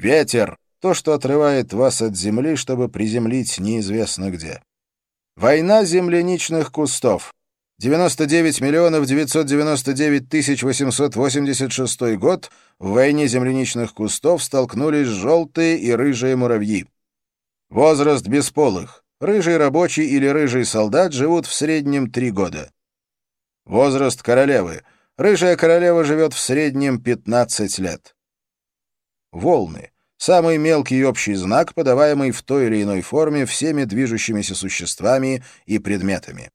Ветер — то, что отрывает вас от земли, чтобы приземлить неизвестно где. Война земляничных кустов. 99 миллионов 999 тысяч 886 год в войне земляничных кустов столкнулись желтые и рыжие муравьи. Возраст бесполых. Рыжий рабочий или рыжий солдат живут в среднем три года. Возраст королевы. Рыжая королева живет в среднем 15 лет. Волны. Самый мелкий общий знак, подаваемый в той или иной форме всеми движущимися существами и предметами.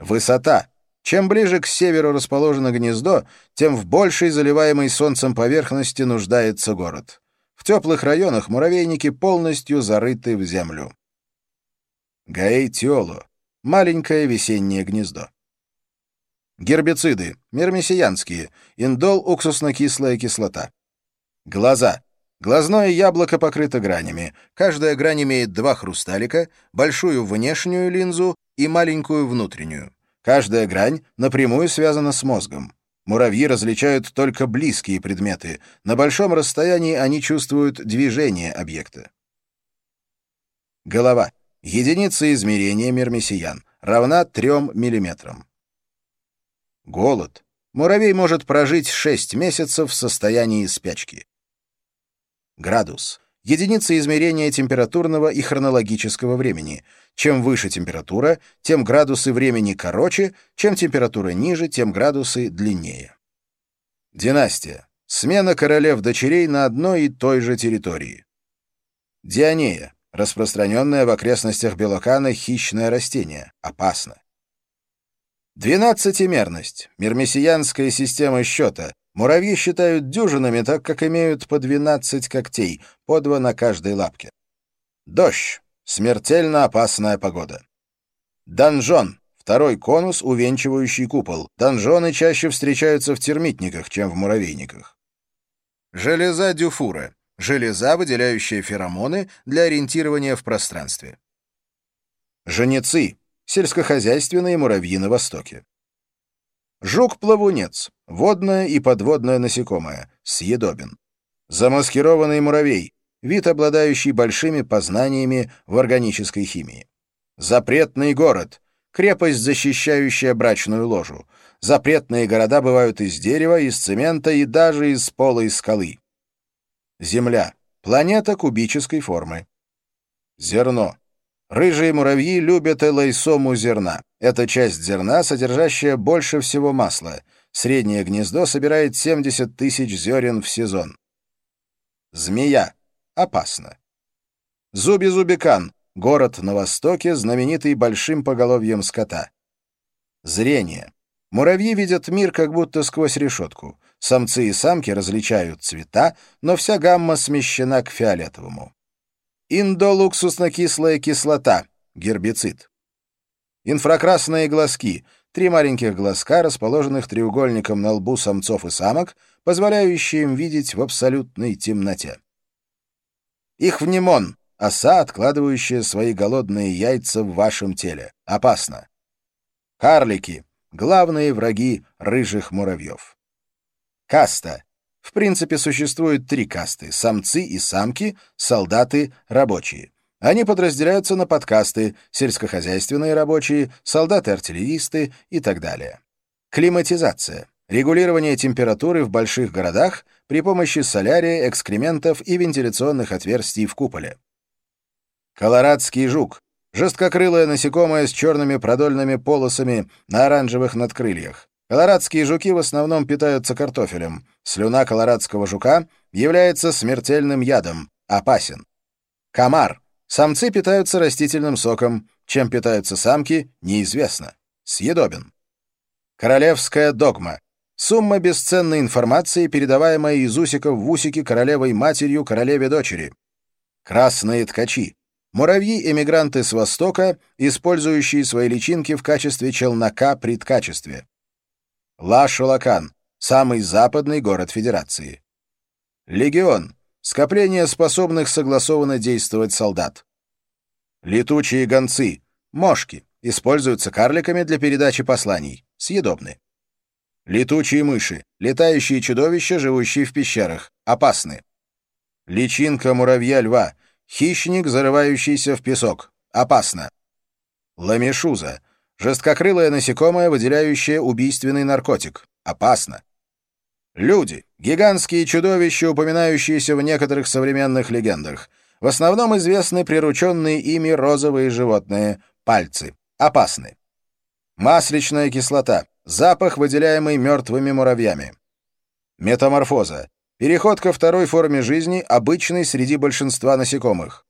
Высота. Чем ближе к северу расположено гнездо, тем в большей заливаемой солнцем поверхности нуждается город. В теплых районах муравейники полностью зарыты в землю. Гаэтиоло. Маленькое весеннее гнездо. Гербициды. Мирмесиянские. Индол, уксусно-кислая кислота. Глаза. Глазное яблоко покрыто гранями. Каждая грань имеет два хрусталика, большую внешнюю линзу и маленькую внутреннюю. Каждая грань напрямую связана с мозгом. Муравьи различают только близкие предметы. На большом расстоянии они чувствуют движение объекта. Голова. Единица измерения мирмесиян равна 3 мм. Голод. Муравей может прожить 6 месяцев в состоянии спячки. Градус. Единица измерения температурного и хронологического времени. Чем выше температура, тем градусы времени короче, чем температура ниже, тем градусы длиннее. Династия. Смена королев-дочерей на одной и той же территории. Дионея. Распространенное в окрестностях Белокана хищное растение. Опасно. Двенадцатимерность. Мирмесиянская система счета. Муравьи считают дюжинами, так как имеют по 12 когтей, по два на каждой лапке. Дождь. Смертельно опасная погода. Донжон. Второй конус, увенчивающий купол. Донжоны чаще встречаются в термитниках, чем в муравейниках. Железа дюфура. Железа, выделяющая феромоны для ориентирования в пространстве. Женицы. Сельскохозяйственные муравьи на Востоке. Жук-плавунец. Водное и подводное насекомое. Съедобен. Замаскированный муравей. Вид, обладающий большими познаниями в органической химии. Запретный город. Крепость, защищающая брачную ложу. Запретные города бывают из дерева, из цемента и даже из пола и скалы. Земля. Планета кубической формы. Зерно. Рыжие муравьи любят элайсому зерна. Это часть зерна, содержащая больше всего масла. Среднее гнездо собирает 70 тысяч зерен в сезон. Змея. Опасно. Зуби-Зубикан. Город на востоке, знаменитый большим поголовьем скота. Зрение. Муравьи видят мир как будто сквозь решетку. Самцы и самки различают цвета, но вся гамма смещена к фиолетовому. Индолуксусно-кислая кислота, гербицид. Инфракрасные глазки, три маленьких глазка, расположенных треугольником на лбу самцов и самок, позволяющие им видеть в абсолютной темноте. Ихвнемон, оса, откладывающая свои голодные яйца в вашем теле. Опасно. Карлики, главные враги рыжих муравьев. Каста, в принципе, существует три касты — самцы и самки, солдаты, рабочие. Они подразделяются на подкасты — сельскохозяйственные рабочие, солдаты-артиллеристы и так далее. Климатизация. Регулирование температуры в больших городах при помощи солярия, экскрементов и вентиляционных отверстий в куполе. Колорадский жук. Жесткокрылое насекомое с черными продольными полосами на оранжевых надкрыльях. Колорадские жуки в основном питаются картофелем. Слюна колорадского жука является смертельным ядом, опасен. Комар. Самцы питаются растительным соком. Чем питаются самки, неизвестно. Съедобен. Королевская догма. Сумма бесценной информации, передаваемая из усиков в усики королевой-матерью королеве-дочери. Красные ткачи. Муравьи-эмигранты с Востока, использующие свои личинки в качестве челнока при ткачестве. Ла-Шулакан — самый западный город Федерации. Легион — скопление способных согласованно действовать солдат. Летучие гонцы — мошки, используются карликами для передачи посланий, съедобны. Летучие мыши — летающие чудовища, живущие в пещерах, опасны. Личинка муравья-льва. Хищник, зарывающийся в песок. Опасно. Ламешуза. Жесткокрылое насекомое, выделяющее убийственный наркотик. Опасно. Люди. Гигантские чудовища, упоминающиеся в некоторых современных легендах. В основном известны прирученные ими розовые животные. Пальцы. Опасны. Масличная кислота. Запах, выделяемый мертвыми муравьями. Метаморфоза. Переход ко второй форме жизни, обычный среди большинства насекомых.